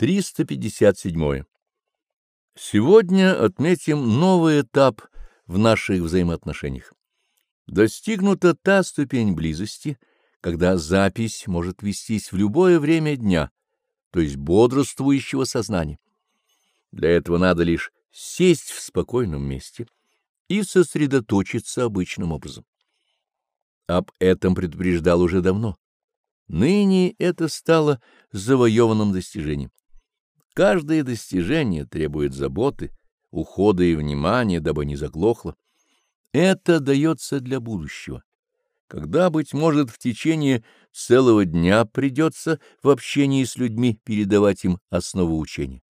357. Сегодня отметим новый этап в наших взаимоотношениях. Достигнута та ступень близости, когда запись может вестись в любое время дня, то есть бодрствующего сознания. Для этого надо лишь сесть в спокойном месте и сосредоточиться обычным образом. Об этом предупреждал уже давно. Ныне это стало завоеванным достижением. Каждое достижение требует заботы, ухода и внимания, дабы не заглохло. Это дается для будущего, когда, быть может, в течение целого дня придется в общении с людьми передавать им основу учения.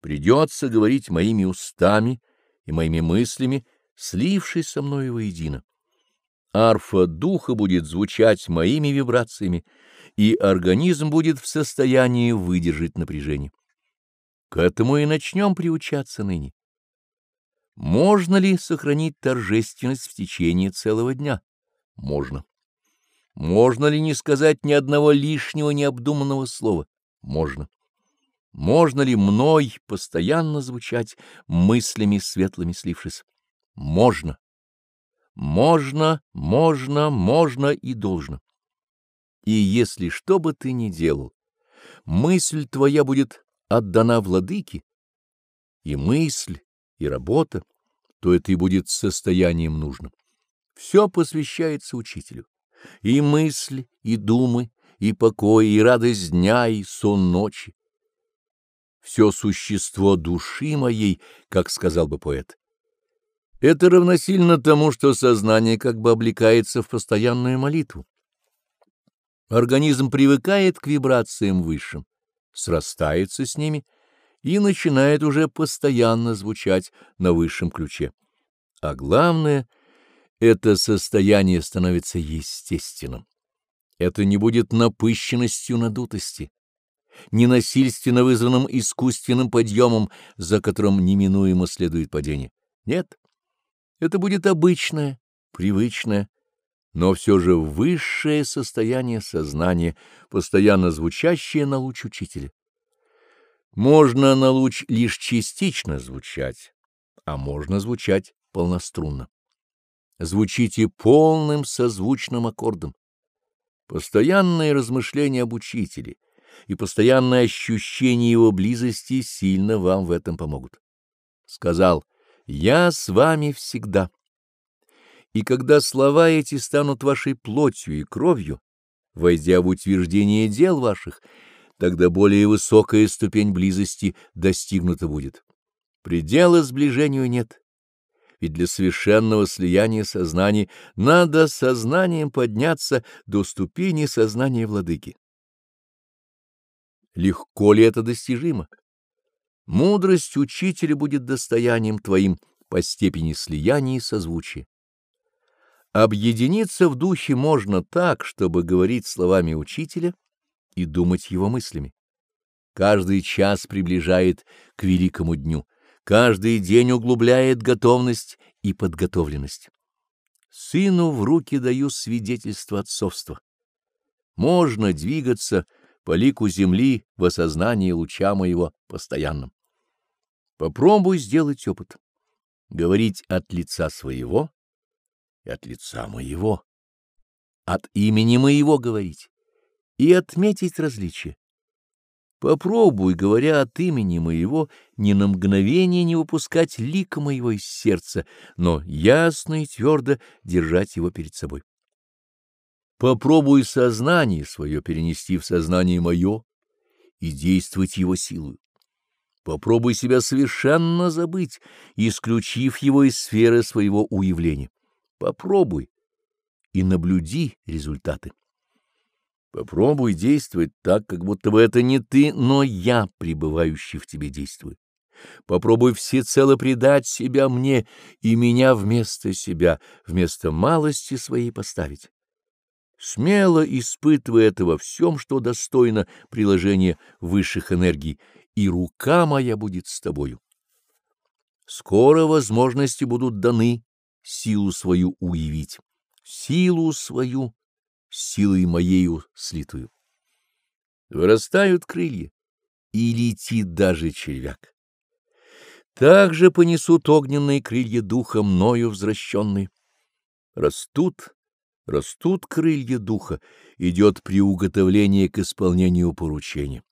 Придется говорить моими устами и моими мыслями, слившись со мною воедино. Арфа духа будет звучать моими вибрациями, и организм будет в состоянии выдержать напряжение. К этому и начнем приучаться ныне. Можно ли сохранить торжественность в течение целого дня? Можно. Можно ли не сказать ни одного лишнего необдуманного слова? Можно. Можно ли мной постоянно звучать мыслями светлыми слившись? Можно. Можно, можно, можно и должно. И если что бы ты ни делал, мысль твоя будет отдана владыке, и мысль, и работа, то это и будет состоянием нужным. Все посвящается учителю, и мысль, и думы, и покой, и радость дня, и сон ночи. Все существо души моей, как сказал бы поэт. Это равносильно тому, что сознание как бы облекается в постоянную молитву. Организм привыкает к вибрациям высшим, срастается с ними и начинает уже постоянно звучать на высшем ключе. А главное, это состояние становится естественным. Это не будет напыщенностью надутости, не насильственно вызванным искусственным подъемом, за которым неминуемо следует падение. Нет, это будет обычное, привычное, но все же высшее состояние сознания, постоянно звучащее на луч учителя. Можно на луч лишь частично звучать, а можно звучать полнострунно. Звучите полным созвучным аккордом. Постоянное размышление об учителе и постоянное ощущение его близости сильно вам в этом помогут. Сказал, «Я с вами всегда». И когда слова эти станут вашей плотью и кровью, войдя в утверждение дел ваших, тогда более высокая ступень близости достигнута будет. Предела сближению нет. Ведь для совершенного слияния сознаний надо сознанием подняться до ступени сознания владыки. Легко ли это достижимо? Мудрость учителя будет достоянием твоим по степени слияния и созвучия. Объединиться в духе можно так, чтобы говорить словами учителя и думать его мыслями. Каждый час приближает к великому дню, каждый день углубляет готовность и подготовленность. Сыну в руки даю свидетельство отцовства. Можно двигаться по лику земли в осознании луча моего постоянным. Попробуй сделать опыт. Говорить от лица своего от лица моего, от имени моего говорить и отметить различия. Попробуй, говоря от имени моего, ни на мгновение не выпускать лика моего из сердца, но ясно и твердо держать его перед собой. Попробуй сознание свое перенести в сознание мое и действовать его силою. Попробуй себя совершенно забыть, исключив его из сферы своего уявления. Попробуй и наблюди результаты. Попробуй действовать так, как будто бы это не ты, но я, пребывающий в тебе, действую. Попробуй всецело предать себя мне и меня вместо себя, вместо малости своей поставить. Смело испытывай это во всем, что достойно приложения высших энергий, и рука моя будет с тобою. Скоро возможности будут даны силу свою уявить, силу свою силой моею слитую. Вырастают крылья, и летит даже червяк. Так же понесут огненные крылья духа мною возвращенные. Растут, растут крылья духа, идет приуготовление к исполнению поручения.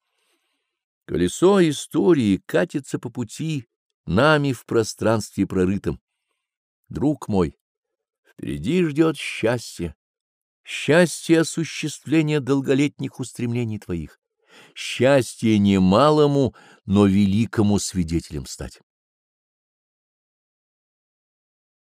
Колесо истории катится по пути, нами в пространстве прорытом. Друг мой, впереди ждет счастье, счастье осуществления долголетних устремлений твоих, счастье не малому, но великому свидетелем стать.